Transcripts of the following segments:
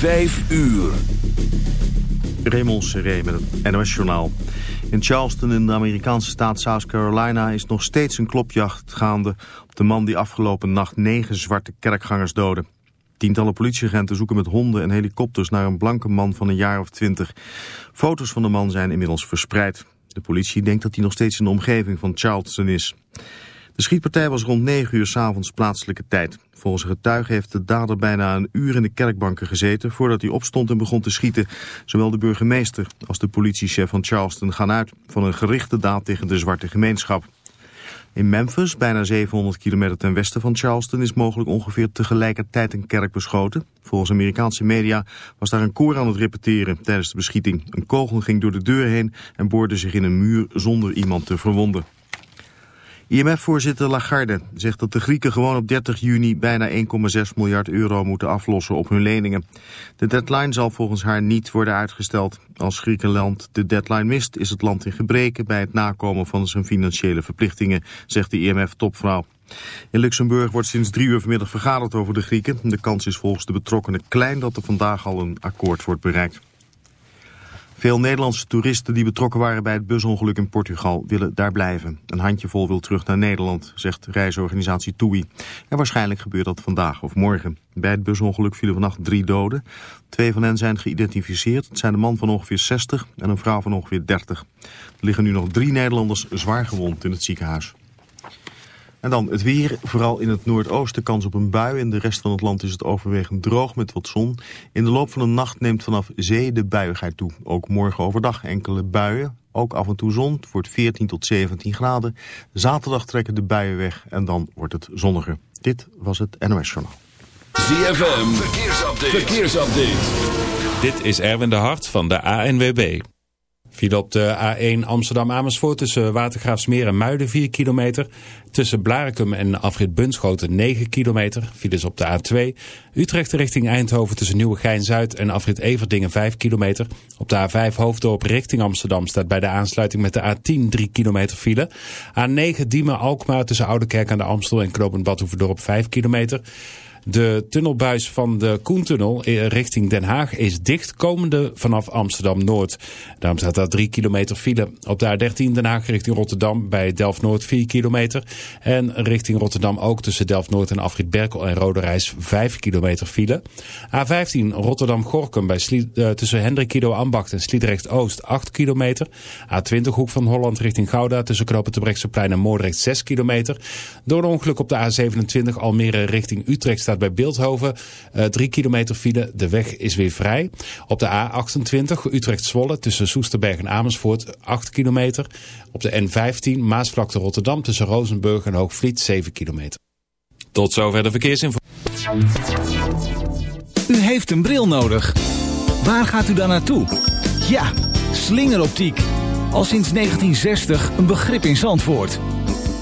Vijf uur. Raymond Seré met het NOS-journaal. In Charleston in de Amerikaanse staat South Carolina is nog steeds een klopjacht gaande... op de man die afgelopen nacht negen zwarte kerkgangers doodde. Tientallen politieagenten zoeken met honden en helikopters naar een blanke man van een jaar of twintig. Foto's van de man zijn inmiddels verspreid. De politie denkt dat hij nog steeds in de omgeving van Charleston is. De schietpartij was rond 9 uur s'avonds plaatselijke tijd. Volgens getuigen heeft de dader bijna een uur in de kerkbanken gezeten... voordat hij opstond en begon te schieten. Zowel de burgemeester als de politiechef van Charleston gaan uit... van een gerichte daad tegen de zwarte gemeenschap. In Memphis, bijna 700 kilometer ten westen van Charleston... is mogelijk ongeveer tegelijkertijd een kerk beschoten. Volgens Amerikaanse media was daar een koor aan het repeteren tijdens de beschieting. Een kogel ging door de deur heen en boorde zich in een muur zonder iemand te verwonden. IMF-voorzitter Lagarde zegt dat de Grieken gewoon op 30 juni bijna 1,6 miljard euro moeten aflossen op hun leningen. De deadline zal volgens haar niet worden uitgesteld. Als Griekenland de deadline mist, is het land in gebreken bij het nakomen van zijn financiële verplichtingen, zegt de IMF-topvrouw. In Luxemburg wordt sinds drie uur vanmiddag vergaderd over de Grieken. De kans is volgens de betrokkenen klein dat er vandaag al een akkoord wordt bereikt. Veel Nederlandse toeristen die betrokken waren bij het busongeluk in Portugal willen daar blijven. Een handjevol wil terug naar Nederland, zegt reisorganisatie TUI. En waarschijnlijk gebeurt dat vandaag of morgen. Bij het busongeluk vielen vannacht drie doden. Twee van hen zijn geïdentificeerd. Het zijn een man van ongeveer 60 en een vrouw van ongeveer 30. Er liggen nu nog drie Nederlanders zwaar gewond in het ziekenhuis. En dan het weer, vooral in het noordoosten kans op een bui. In de rest van het land is het overwegend droog met wat zon. In de loop van de nacht neemt vanaf zee de buiigheid toe. Ook morgen overdag enkele buien. Ook af en toe zon. Het wordt 14 tot 17 graden. Zaterdag trekken de buien weg en dan wordt het zonniger. Dit was het NOS Journaal. ZFM, verkeersupdate. verkeersupdate. Dit is Erwin de Hart van de ANWB. Viel op de A1 Amsterdam-Amersfoort tussen Watergraafsmeer en Muiden 4 kilometer. Tussen Blarikum en Afrit Bunschoten 9 kilometer. Files op de A2. Utrecht richting Eindhoven tussen Nieuwegein-Zuid en Afrit Everdingen 5 kilometer. Op de A5 Hoofddorp richting Amsterdam staat bij de aansluiting met de A10 3 kilometer file. A9 Diemen-Alkmaar tussen Oudekerk aan de Amstel en Knopend Badhoevedorp 5 kilometer. De tunnelbuis van de Koentunnel richting Den Haag is dicht komende vanaf Amsterdam-Noord. Daarom staat daar 3 kilometer file. Op de A13 Den Haag richting Rotterdam bij Delft-Noord 4 kilometer. En richting Rotterdam ook tussen Delft-Noord en Afrit Berkel en Roderijs 5 kilometer file. A15 Rotterdam-Gorkum bij uh, tussen Hendrikido Ambacht en Sliedrecht-Oost 8 kilometer. A20 Hoek van Holland richting Gouda tussen Knopen en Moordrecht 6 kilometer. Door een ongeluk op de A27 Almere richting Utrecht staat bij Beeldhoven. Uh, drie kilometer file. De weg is weer vrij. Op de A28 Utrecht-Zwolle tussen Soesterberg en Amersfoort 8 kilometer. Op de N15 Maasvlakte Rotterdam tussen Rozenburg en Hoogvliet 7 kilometer. Tot zover de verkeersinformatie. U heeft een bril nodig. Waar gaat u dan naartoe? Ja, slingeroptiek. Al sinds 1960 een begrip in Zandvoort.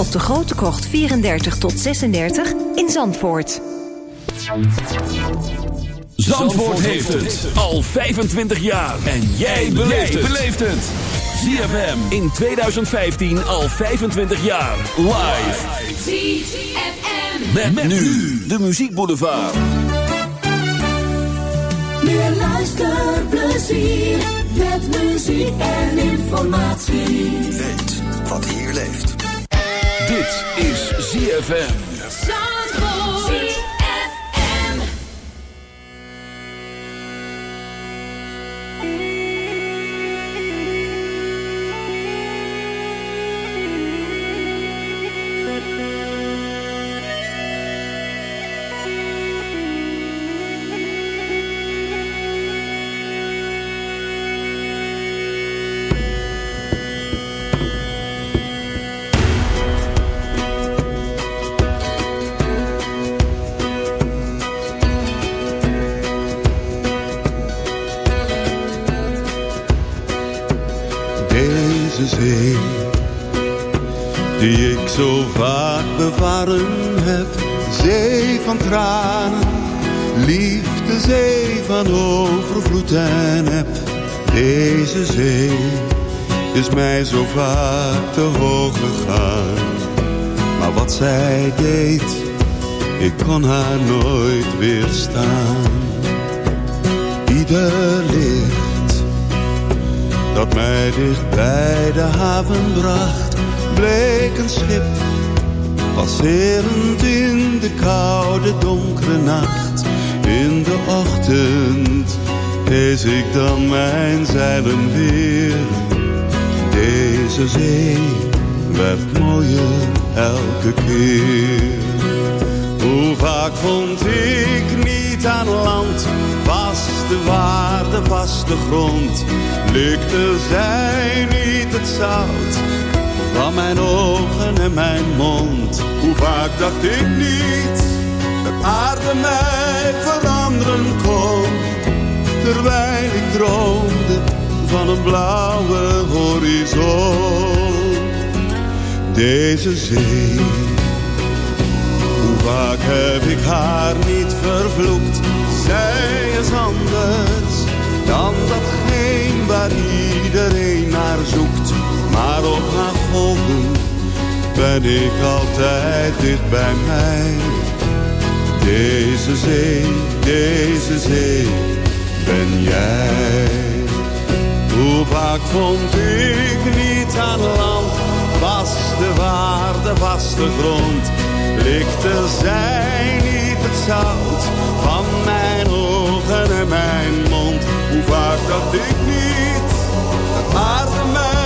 op de Grote Krocht 34 tot 36 in Zandvoort. Zandvoort heeft het al 25 jaar. En jij beleeft het. ZFM in 2015 al 25 jaar. Live. ZFM. Met, met nu de Muziek Boulevard. meer luisterplezier. Met muziek en informatie. Weet wat hier leeft. Dit is ZFM. Zo vaak bevaren heb. Zee van tranen, liefde, zee van overvloed en heb. Deze zee is mij zo vaak te hoog gegaan. Maar wat zij deed, ik kon haar nooit weerstaan. Ieder licht dat mij dicht bij de haven bracht, bleek een schip. Passerend in de koude donkere nacht, in de ochtend hees ik dan mijn zeilen weer. Deze zee werd mooier elke keer. Hoe vaak vond ik niet aan land, vaste waarde, vaste grond. Likte zij niet het zout van mijn ogen en mijn mond. Hoe vaak dacht ik niet dat aarde mij veranderen kon. Terwijl ik droomde van een blauwe horizon. Deze zee hoe vaak heb ik haar niet vervloekt? Zij is anders dan datgene waar iedereen naar zoekt. Ben ik altijd dicht bij mij. Deze zee, deze zee, ben jij. Hoe vaak vond ik niet aan land, vaste waarde, vaste grond likte zij niet het zout van mijn ogen en mijn mond. Hoe vaak dacht ik niet dat aarde mij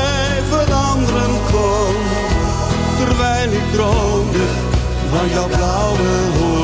Terwijl ik van jouw blauwe horizon.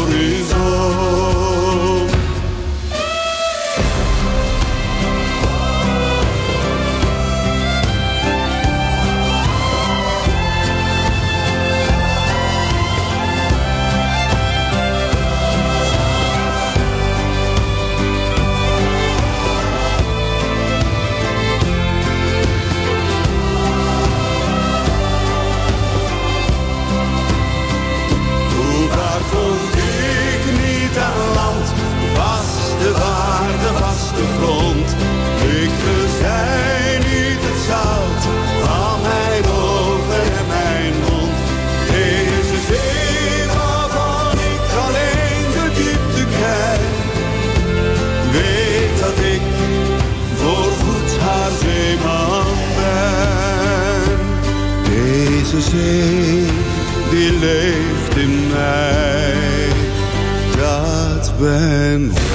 Die leeft in mij, dat ben jij.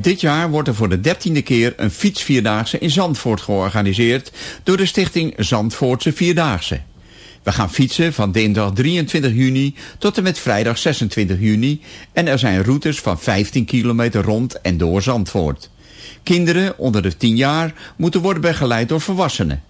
Dit jaar wordt er voor de dertiende keer een fietsvierdaagse in Zandvoort georganiseerd door de stichting Zandvoortse Vierdaagse. We gaan fietsen van dinsdag 23 juni tot en met vrijdag 26 juni en er zijn routes van 15 kilometer rond en door Zandvoort. Kinderen onder de 10 jaar moeten worden begeleid door volwassenen.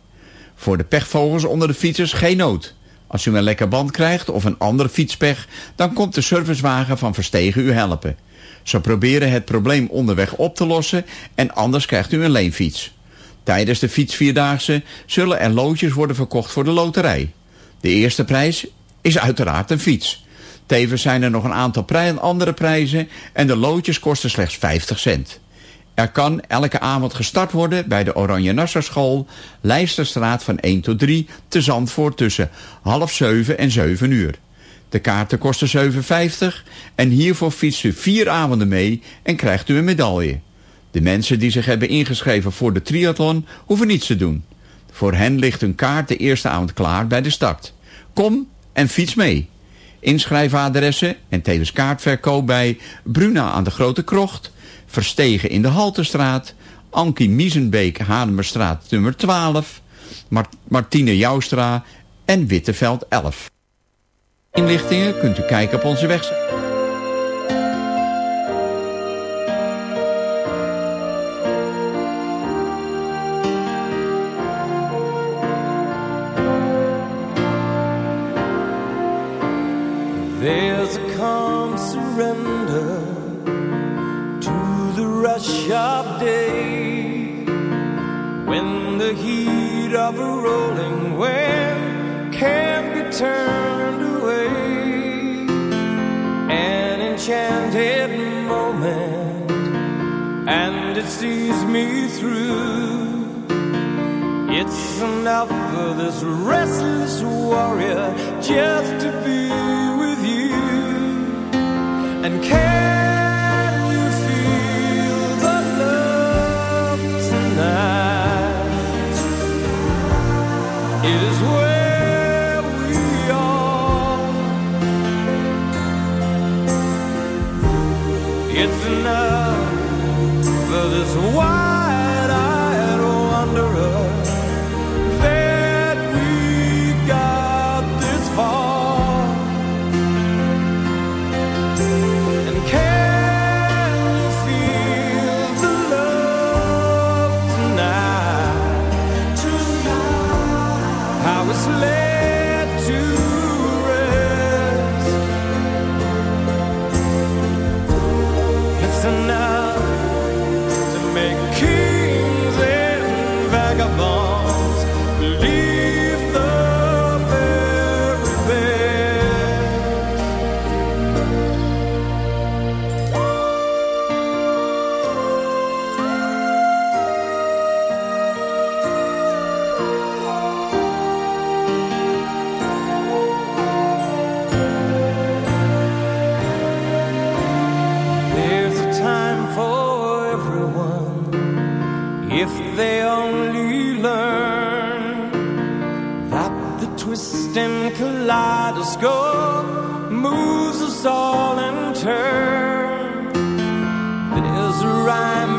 Voor de pechvogels onder de fietsers geen nood. Als u een lekker band krijgt of een andere fietspech, dan komt de servicewagen van Verstegen u helpen. Ze proberen het probleem onderweg op te lossen en anders krijgt u een leenfiets. Tijdens de fietsvierdaagse zullen er loodjes worden verkocht voor de loterij. De eerste prijs is uiteraard een fiets. Tevens zijn er nog een aantal andere prijzen en de loodjes kosten slechts 50 cent. Er kan elke avond gestart worden bij de Oranje Nassau School, Leisterstraat van 1 tot 3, te Zandvoort tussen half 7 en 7 uur. De kaarten kosten 7,50 en hiervoor fietst u vier avonden mee en krijgt u een medaille. De mensen die zich hebben ingeschreven voor de triathlon hoeven niets te doen. Voor hen ligt hun kaart de eerste avond klaar bij de start. Kom en fiets mee. Inschrijfadressen en tevens kaartverkoop bij Bruna aan de Grote Krocht... Verstegen in de Haltestraat... Ankie Miesenbeek Hanemerstraat nummer 12... Martine Joustra en Witteveld 11. Inlichtingen kunt u kijken op onze website. There's a surrender to the rush of day when the heat of a rolling wave can be enchanted moment, and it sees me through. It's enough for this restless warrior just to be with you. And can twisting kaleidoscope moves us all in turn. There's a rhyme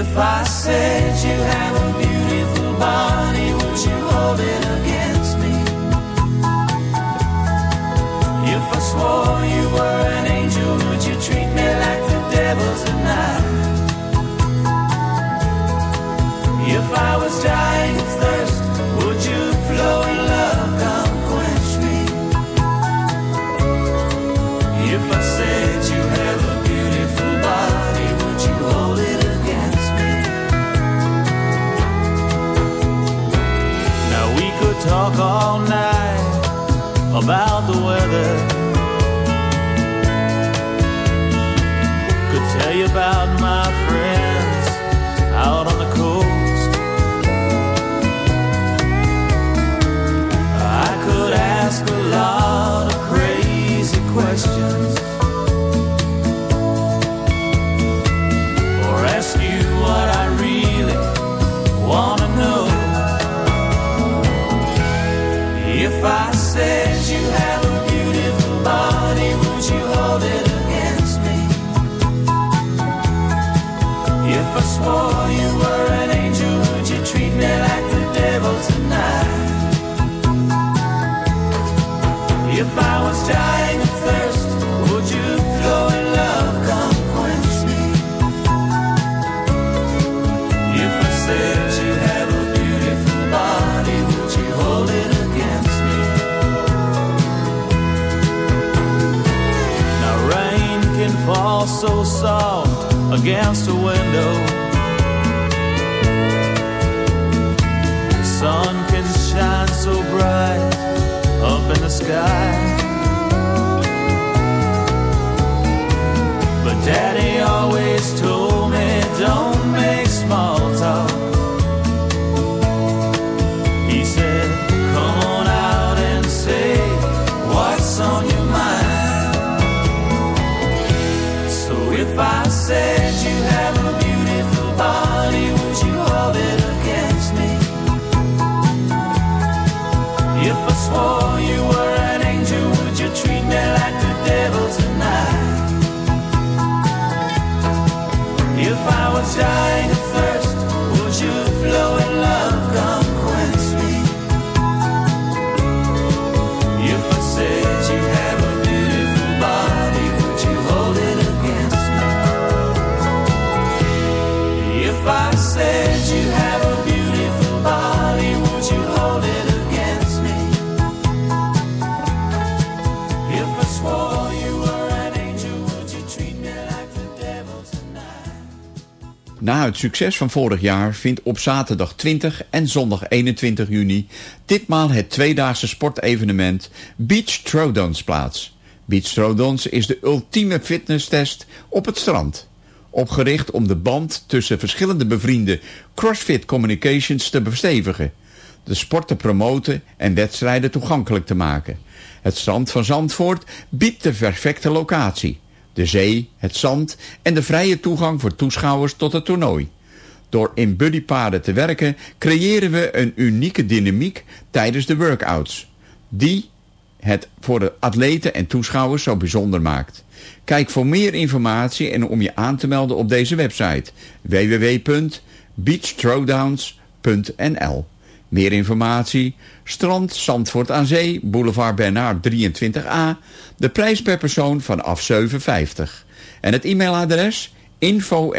If I said you have a beautiful body, would you hold it against me? If I swore you were an angel, would you treat me like the devil tonight? If I was dying of thirst, would you flow in love, come quench me? If I said talk all night about the weather. Could tell you about my against a Na het succes van vorig jaar vindt op zaterdag 20 en zondag 21 juni ditmaal het tweedaagse sportevenement Beach Throwdowns plaats. Beach Throwdowns is de ultieme fitnesstest op het strand. Opgericht om de band tussen verschillende bevriende CrossFit Communications te verstevigen, de sport te promoten en wedstrijden toegankelijk te maken. Het strand van Zandvoort biedt de perfecte locatie. De zee, het zand en de vrije toegang voor toeschouwers tot het toernooi. Door in buddypaden te werken creëren we een unieke dynamiek tijdens de workouts. Die het voor de atleten en toeschouwers zo bijzonder maakt. Kijk voor meer informatie en om je aan te melden op deze website www.beachthrowdowns.nl Meer informatie, strand Zandvoort aan Zee, boulevard Bernard 23A, de prijs per persoon vanaf 7,50. En het e-mailadres info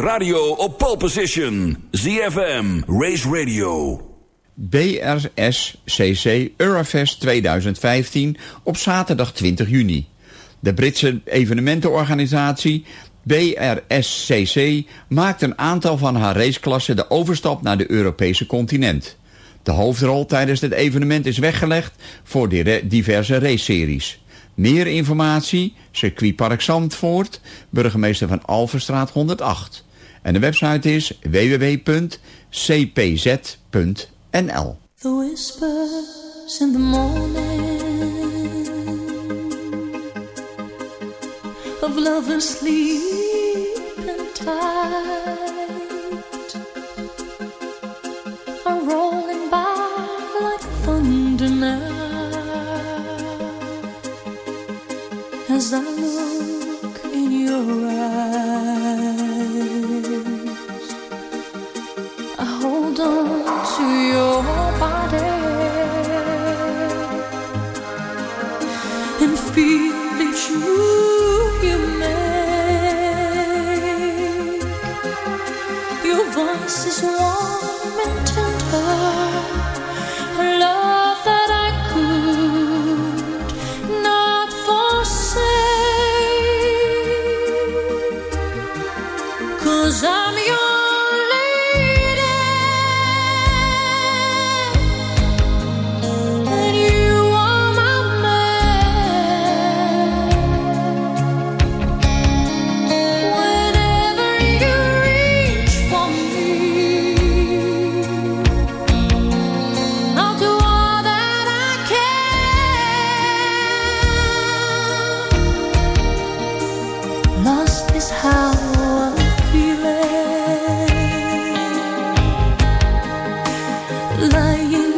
radio op pole position. ZFM, Race Radio. BRSCC Eurofest 2015 op zaterdag 20 juni. De Britse evenementenorganisatie BRSCC maakt een aantal van haar raceklassen de overstap naar de Europese continent. De hoofdrol tijdens dit evenement is weggelegd voor diverse raceseries. Meer informatie, circuitpark Zandvoort, burgemeester van Alverstraat 108. En de website is www.cpz.nl. Of lovers sleeping tight are rolling by like thunder I look in your eyes. Lying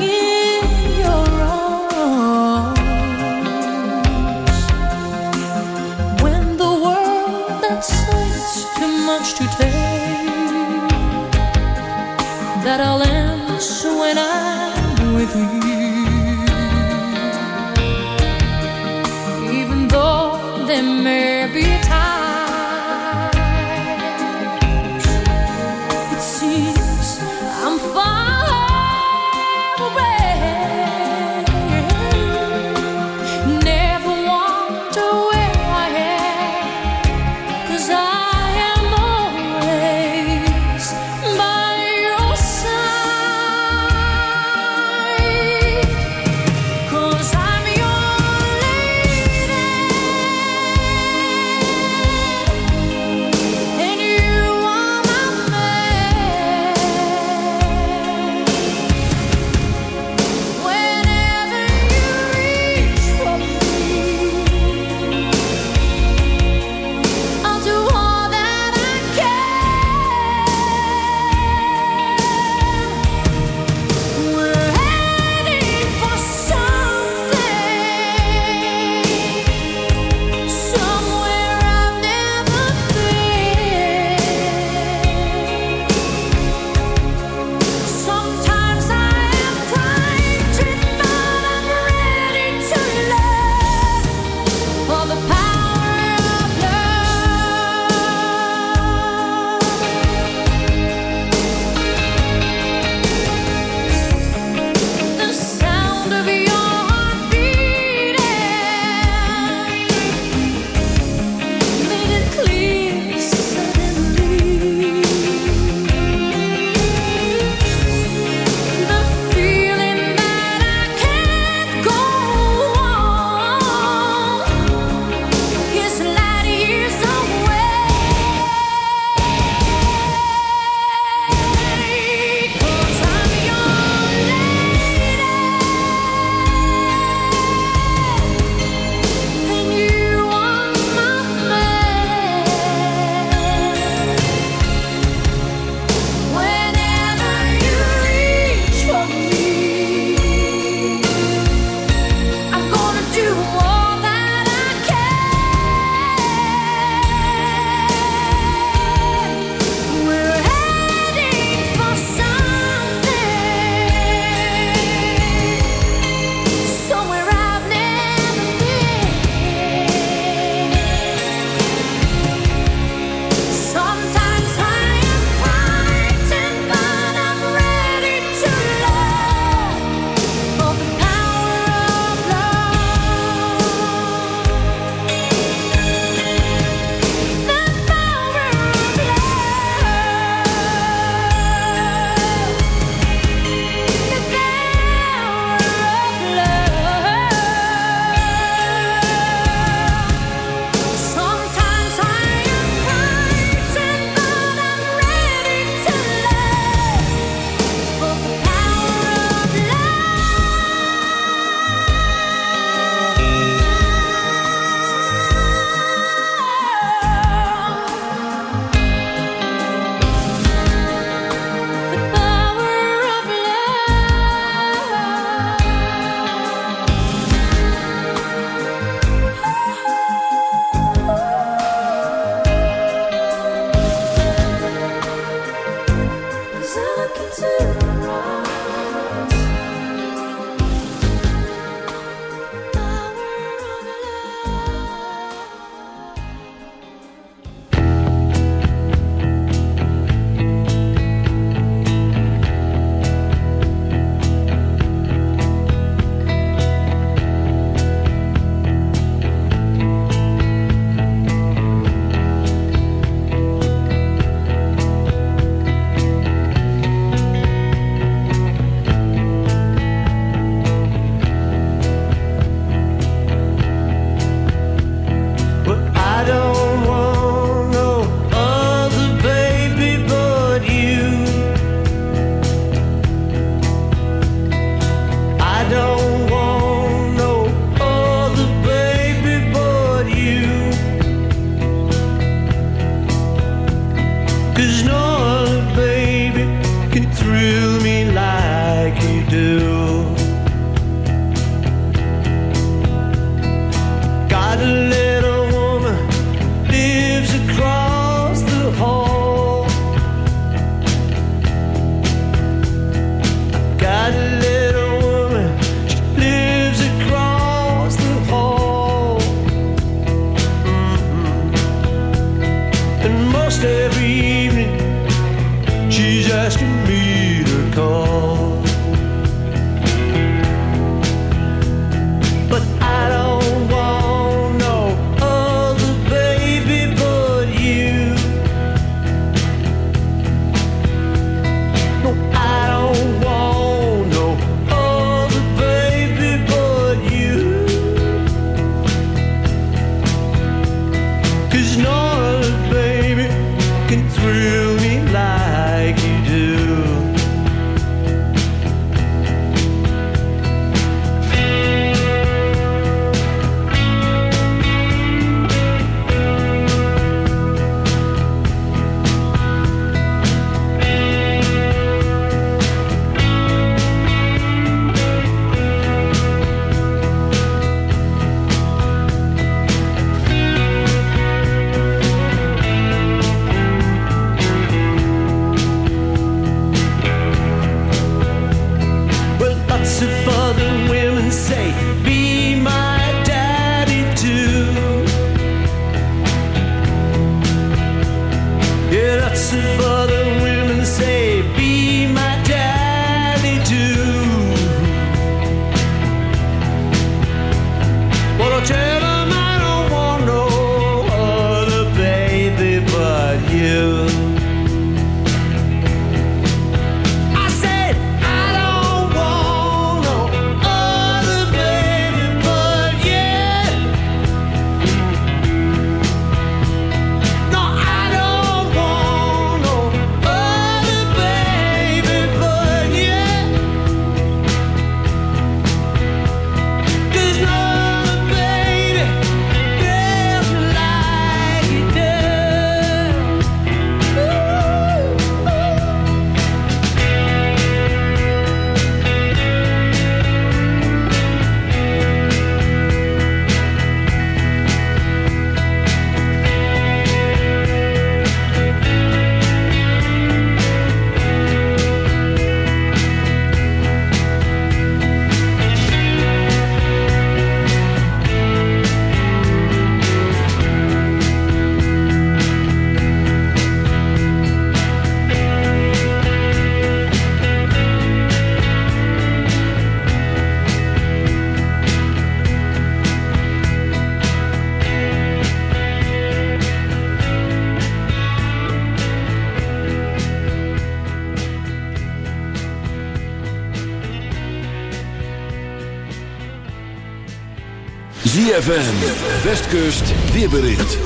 Westkust, weerbericht.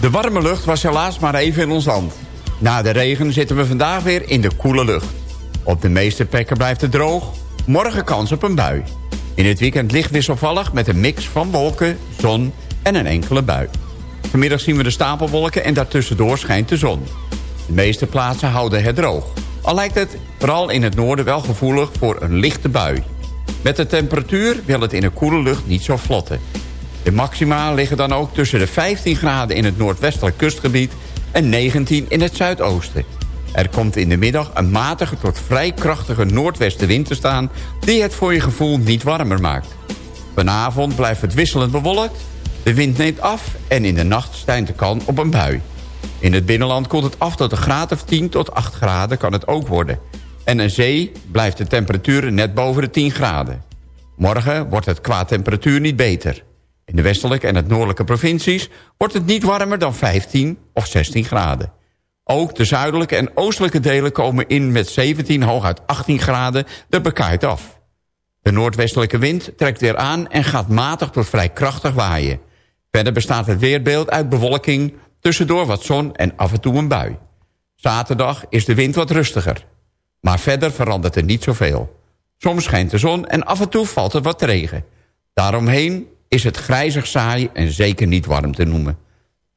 De warme lucht was helaas maar even in ons land. Na de regen zitten we vandaag weer in de koele lucht. Op de meeste plekken blijft het droog. Morgen kans op een bui. In het weekend licht wisselvallig met een mix van wolken, zon en een enkele bui. Vanmiddag zien we de stapelwolken en daartussendoor schijnt de zon. De meeste plaatsen houden het droog. Al lijkt het vooral in het noorden wel gevoelig voor een lichte bui. Met de temperatuur wil het in de koele lucht niet zo vlotten. De maxima liggen dan ook tussen de 15 graden in het noordwestelijk kustgebied... en 19 in het zuidoosten. Er komt in de middag een matige tot vrij krachtige noordwestenwind te staan... die het voor je gevoel niet warmer maakt. Vanavond blijft het wisselend bewolkt, de wind neemt af... en in de nacht stijgt de kans op een bui. In het binnenland koelt het af tot een graad of 10 tot 8 graden kan het ook worden. En aan zee blijft de temperatuur net boven de 10 graden. Morgen wordt het qua temperatuur niet beter. In de westelijke en het noordelijke provincies wordt het niet warmer dan 15 of 16 graden. Ook de zuidelijke en oostelijke delen komen in met 17 hooguit 18 graden de bekaaid af. De noordwestelijke wind trekt weer aan en gaat matig tot vrij krachtig waaien. Verder bestaat het weerbeeld uit bewolking, tussendoor wat zon en af en toe een bui. Zaterdag is de wind wat rustiger. Maar verder verandert er niet zoveel. Soms schijnt de zon en af en toe valt er wat regen. Daaromheen is het grijzig saai en zeker niet warm te noemen.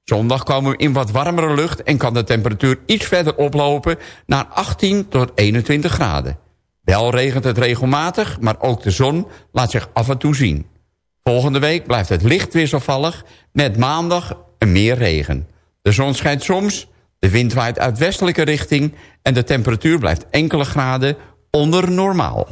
Zondag komen we in wat warmere lucht en kan de temperatuur iets verder oplopen naar 18 tot 21 graden. Wel regent het regelmatig, maar ook de zon laat zich af en toe zien. Volgende week blijft het licht wisselvallig met maandag meer regen. De zon schijnt soms, de wind waait uit westelijke richting... en de temperatuur blijft enkele graden onder normaal.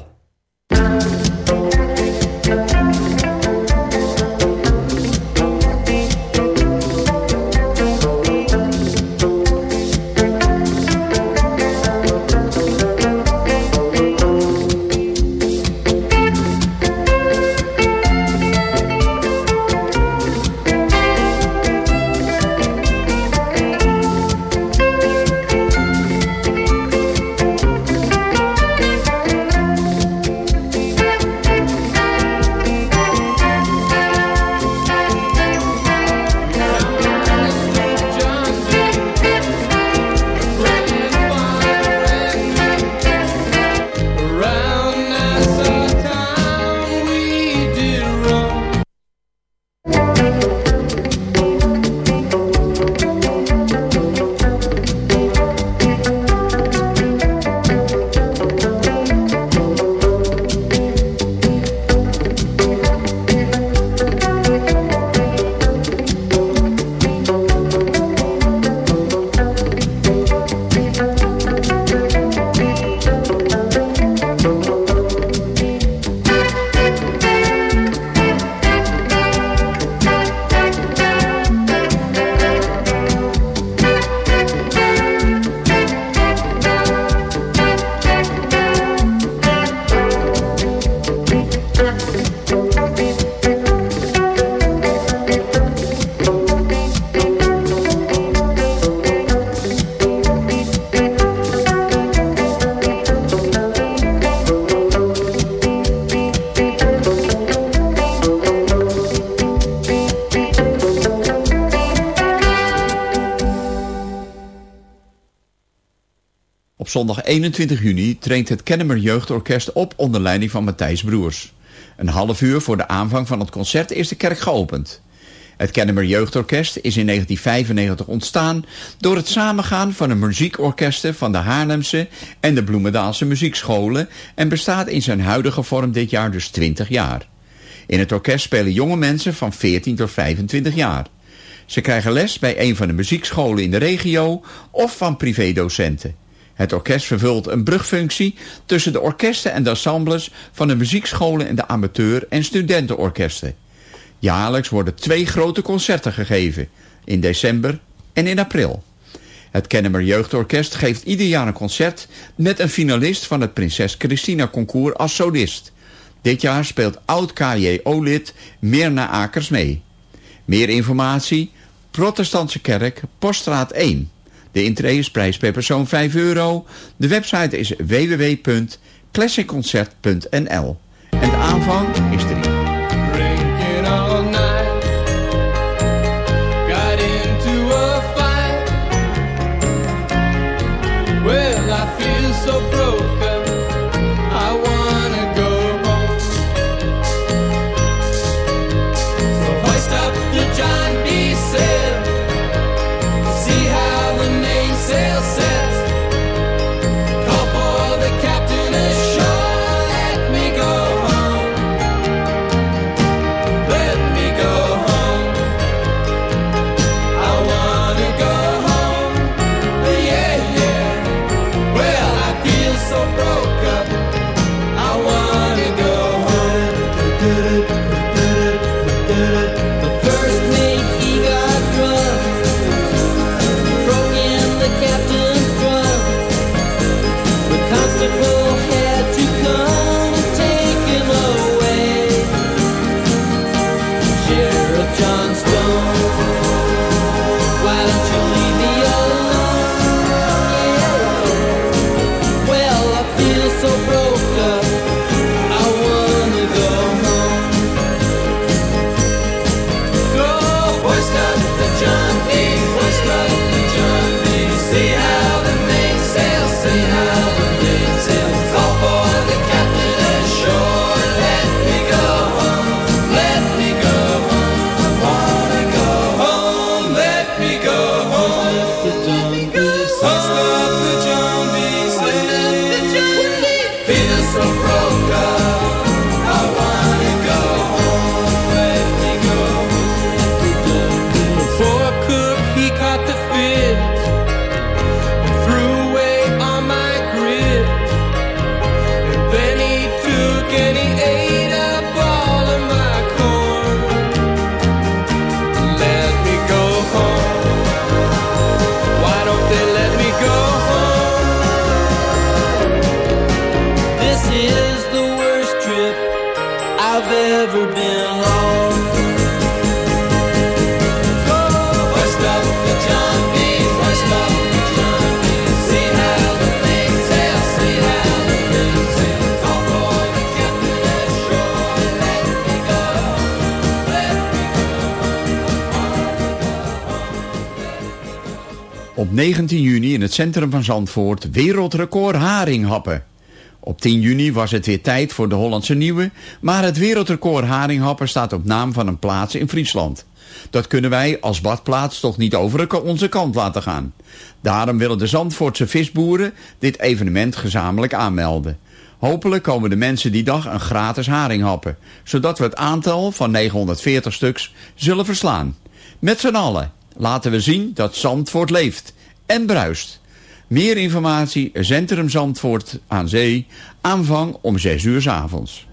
Op zondag 21 juni traint het Kennemer Jeugdorkest op onder leiding van Matthijs Broers. Een half uur voor de aanvang van het concert is de kerk geopend. Het Kennemer Jeugdorkest is in 1995 ontstaan door het samengaan van de muziekorkesten van de Haarlemse en de Bloemendaalse muziekscholen en bestaat in zijn huidige vorm dit jaar dus 20 jaar. In het orkest spelen jonge mensen van 14 tot 25 jaar. Ze krijgen les bij een van de muziekscholen in de regio of van privédocenten. Het orkest vervult een brugfunctie tussen de orkesten en de ensembles van de muziekscholen en de amateur- en studentenorkesten. Jaarlijks worden twee grote concerten gegeven, in december en in april. Het Kennemer Jeugdorkest geeft ieder jaar een concert met een finalist van het Prinses Christina Concours als solist. Dit jaar speelt oud-KJO-lid Mirna Akers mee. Meer informatie, Protestantse Kerk, Poststraat 1. De intree per persoon 5 euro. De website is www.classicconcert.nl. En de aanvang is 3. 19 juni in het centrum van Zandvoort wereldrecord haringhappen. Op 10 juni was het weer tijd voor de Hollandse Nieuwe... maar het wereldrecord haringhappen staat op naam van een plaats in Friesland. Dat kunnen wij als badplaats toch niet over onze kant laten gaan. Daarom willen de Zandvoortse visboeren dit evenement gezamenlijk aanmelden. Hopelijk komen de mensen die dag een gratis haring happen, zodat we het aantal van 940 stuks zullen verslaan. Met z'n allen laten we zien dat Zandvoort leeft en bruist. Meer informatie, Centrum Zandvoort aan Zee, aanvang om 6 uur 's avonds.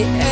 Yeah.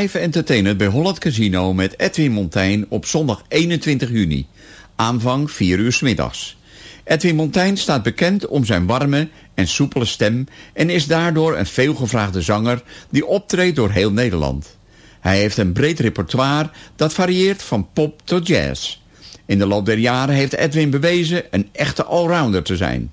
Live entertainment bij Holland Casino met Edwin Montijn op zondag 21 juni. Aanvang 4 uur middags. Edwin Montijn staat bekend om zijn warme en soepele stem... en is daardoor een veelgevraagde zanger die optreedt door heel Nederland. Hij heeft een breed repertoire dat varieert van pop tot jazz. In de loop der jaren heeft Edwin bewezen een echte allrounder te zijn.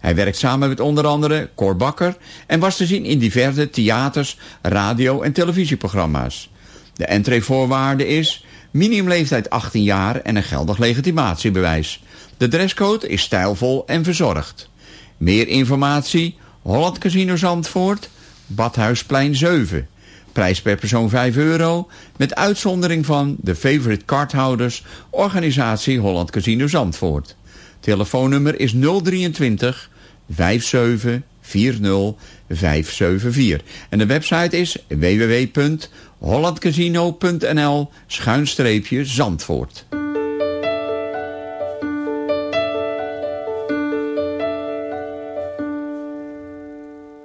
Hij werkt samen met onder andere Cor Bakker... en was te zien in diverse theaters, radio- en televisieprogramma's. De entreevoorwaarde is minimumleeftijd 18 jaar en een geldig legitimatiebewijs. De dresscode is stijlvol en verzorgd. Meer informatie, Holland Casino Zandvoort, Badhuisplein 7. Prijs per persoon 5 euro. Met uitzondering van de favorite cardhouders. Organisatie Holland Casino Zandvoort. Telefoonnummer is 023 57 40 574. En de website is www.hollandcasino.nl schuinstreepje Zandvoort.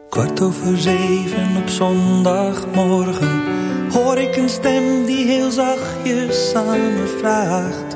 Kwart over zeven op zondagmorgen hoor ik een stem die heel zachtjes aan me vraagt.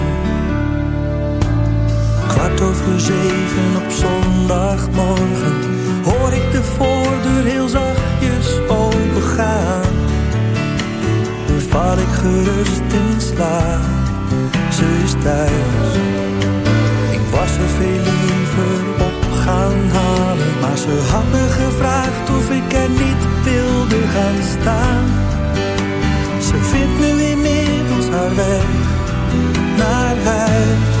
Kwart over zeven op zondagmorgen hoor ik de voordeur heel zachtjes opengaan. Dan val ik gerust in slaap, ze is thuis. Ik was er veel liever op gaan halen, maar ze had me gevraagd of ik er niet wilde gaan staan. Ze vindt nu inmiddels haar weg naar huis.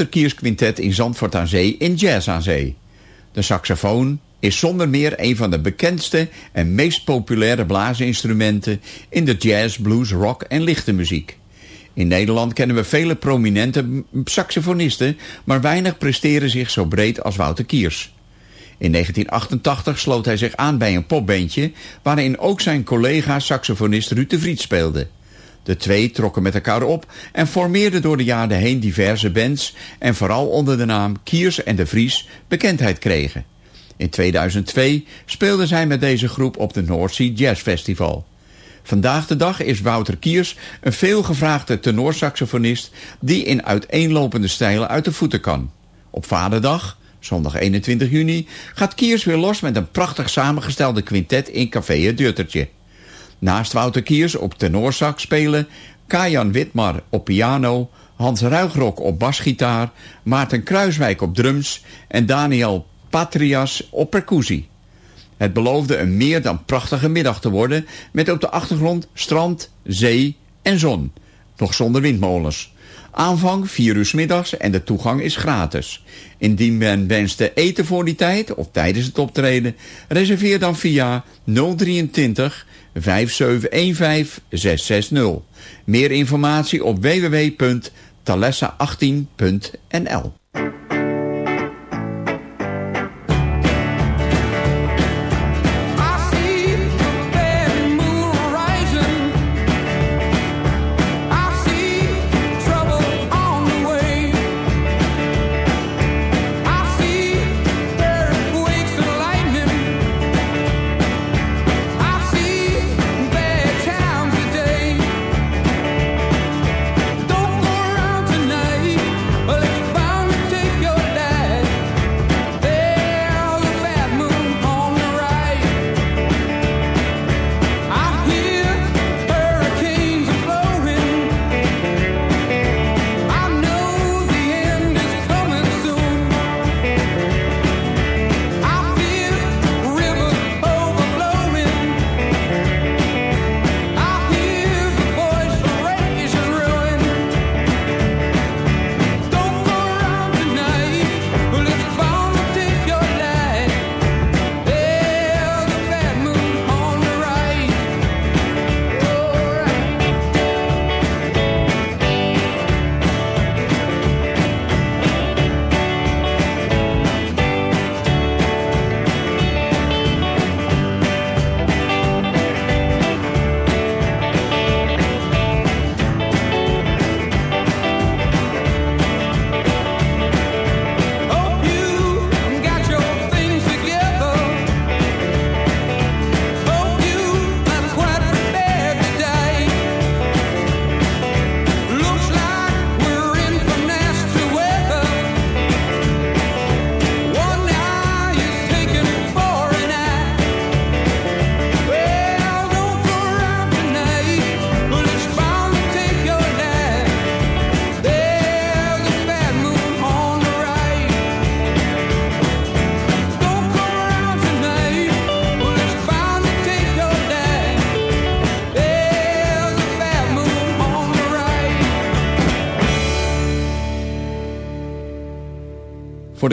Wouter Kiers Quintet in Zandvoort aan Zee in Jazz aan Zee. De saxofoon is zonder meer een van de bekendste en meest populaire blaasinstrumenten in de jazz, blues, rock en lichte muziek. In Nederland kennen we vele prominente saxofonisten... maar weinig presteren zich zo breed als Wouter Kiers. In 1988 sloot hij zich aan bij een popbandje... waarin ook zijn collega saxofonist Ruud de Vriet speelde. De twee trokken met elkaar op en formeerden door de jaren heen diverse bands... en vooral onder de naam Kiers en de Vries bekendheid kregen. In 2002 speelden zij met deze groep op de North Sea Jazz Festival. Vandaag de dag is Wouter Kiers een veelgevraagde tenorsaxofonist... die in uiteenlopende stijlen uit de voeten kan. Op Vaderdag, zondag 21 juni, gaat Kiers weer los met een prachtig samengestelde quintet in Café Het Deutertje. Naast Wouter Kiers op tenorsax spelen Kajan Witmar op piano... Hans Ruigrok op basgitaar, Maarten Kruiswijk op drums... en Daniel Patrias op percussie. Het beloofde een meer dan prachtige middag te worden... met op de achtergrond strand, zee en zon. Nog zonder windmolens. Aanvang 4 uur middags en de toegang is gratis. Indien men wenst te eten voor die tijd of tijdens het optreden... reserveer dan via 023 5715 660. Meer informatie op www.talessa18.nl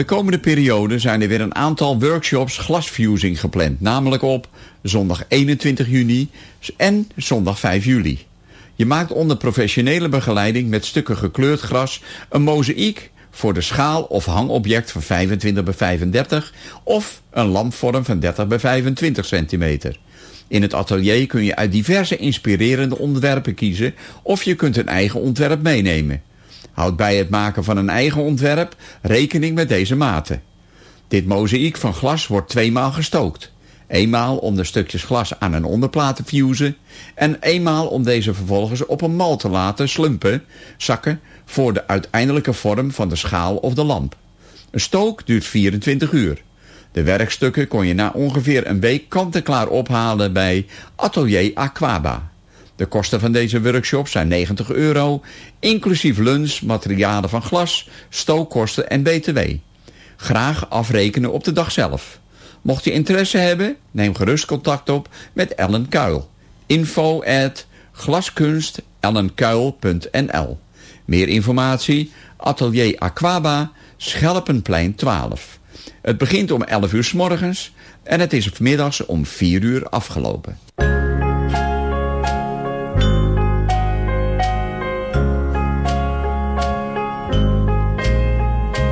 komende periode zijn er weer een aantal workshops glasfusing gepland. Namelijk op zondag 21 juni en zondag 5 juli. Je maakt onder professionele begeleiding met stukken gekleurd gras... een mozaïek voor de schaal of hangobject van 25 bij 35... of een lampvorm van 30 bij 25 centimeter. In het atelier kun je uit diverse inspirerende ontwerpen kiezen... of je kunt een eigen ontwerp meenemen. Houd bij het maken van een eigen ontwerp rekening met deze maten. Dit mozaïek van glas wordt tweemaal gestookt. Eenmaal om de stukjes glas aan een onderplaat te fusen... en eenmaal om deze vervolgens op een mal te laten slumpen, zakken... voor de uiteindelijke vorm van de schaal of de lamp. Een stook duurt 24 uur. De werkstukken kon je na ongeveer een week kant-en-klaar ophalen bij Atelier Aquaba. De kosten van deze workshop zijn 90 euro, inclusief lunch, materialen van glas, stookkosten en btw. Graag afrekenen op de dag zelf. Mocht je interesse hebben, neem gerust contact op met Ellen Kuil. Info at glaskunstellenkuil.nl Meer informatie, Atelier Aquaba, Schelpenplein 12. Het begint om 11 uur s morgens en het is vanmiddags om 4 uur afgelopen.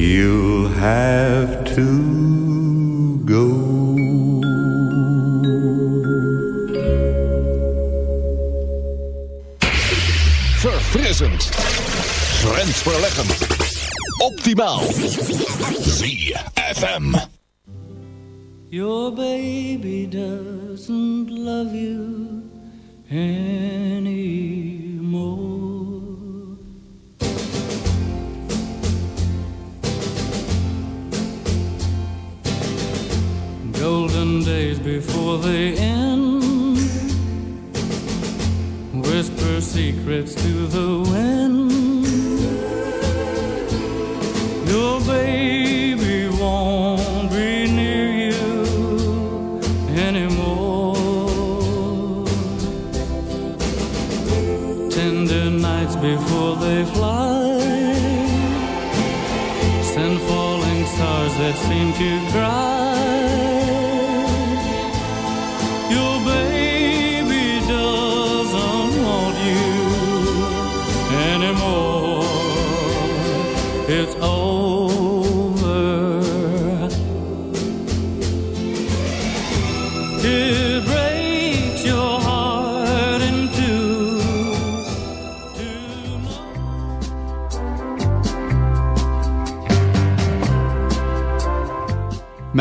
he'll have to go. Verfrissend. Grensverleggend. Optimaal. ZFM. Your baby doesn't love you anymore. Before they end. Whisper secrets to the wind.